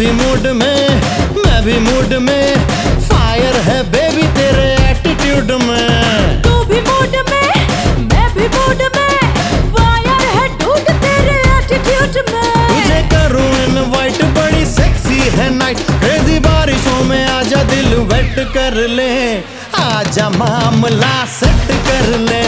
भी मूड में मैं भी मूड में फायर है बेबी तेरे एटीट्यूड में। तू भी मूड में मैं भी मूड में। फायर है डूड तेरे एटीट्यूड में। तुझे करूँ इनवाइट बड़ी सेक्सी है नाइट क्रेजी बारिशों में आजा दिल वेट कर ले। आजा मामला सेट कर ले।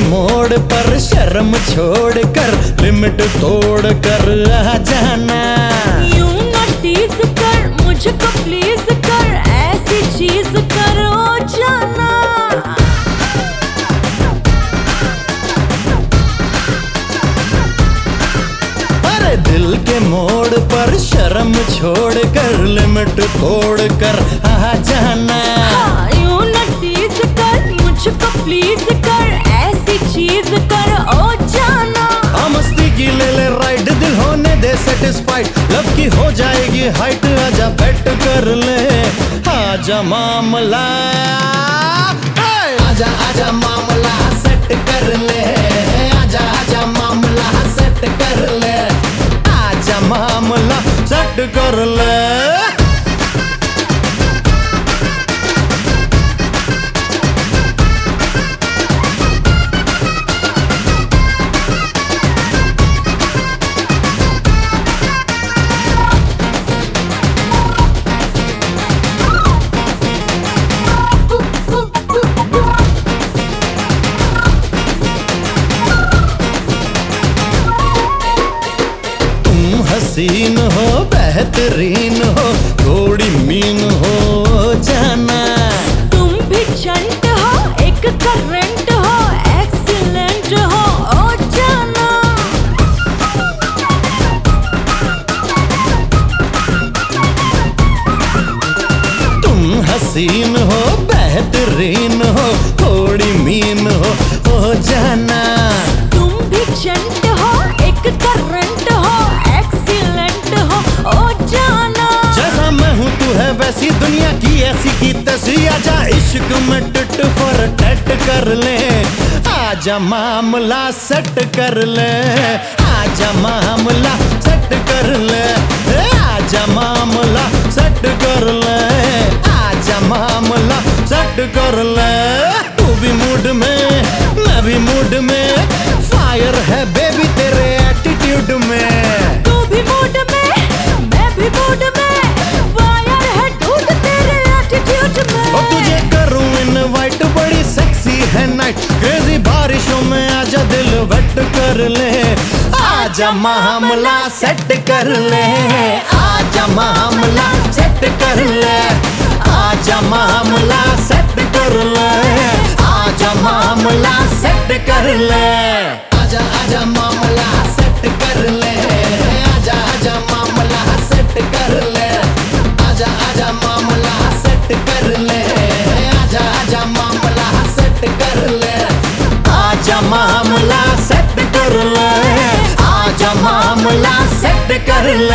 मोड़ पर शर्म छोड़ कर लिमिट तोड़ कर आ जाना। यूँ ना टीज कर मुझको प्लीज़ कर ऐसी चीज़ करो जाना। अरे दिल के मोड़ पर शर्म छोड़ कर लिमिट तोड़ कर आ जाना। दे सेटिस्फाइड लव की हो जाएगी हाइट आजा बेट कर ले। आजा मामला! आजा आजा मामला सेट कर ले। आजा आजा मामला सेट कर ले। आजा मामला सेट कर ले। हसीन हो बेहतरीन हो थोड़ी मीन हो जाना। तुम भी चंट हो एक करंट हो एक्सीलेंट हो ओ जाना। तुम हसीन हो बेहतरीन हो थोड़ी मीन हो हो जाना। वैसी दुनिया की ऐसी की तैसी आजा इश्क में टिट फॉर टट कर ले। आजा मामला सेट कर ले। आजा मामला सेट कर ले। आजा मामला सेट कर ले। आजा मामला सेट कर ले। तू भी मूड में, मैं भी मूड में। फायर है बेबी तेरे एटीट्यूड में। तू भी मूड में, मैं भी मूड में। इनवाइट बड़ी सेक्सी है नाइट क्रेजी बारिशों में आजा दिल वेट कर ले। आजा मामला सेट कर ले। आजा मामला सेट कर ले। आजा मामला सेट कर ले। आजा मामला सेट कर ले। आजा आजा मामला सेट कर ले। आजा आजा मामला सेट कर ले। आजा आजा मामला सेट कर ले। எல்லாம் செட்டு கருல்ல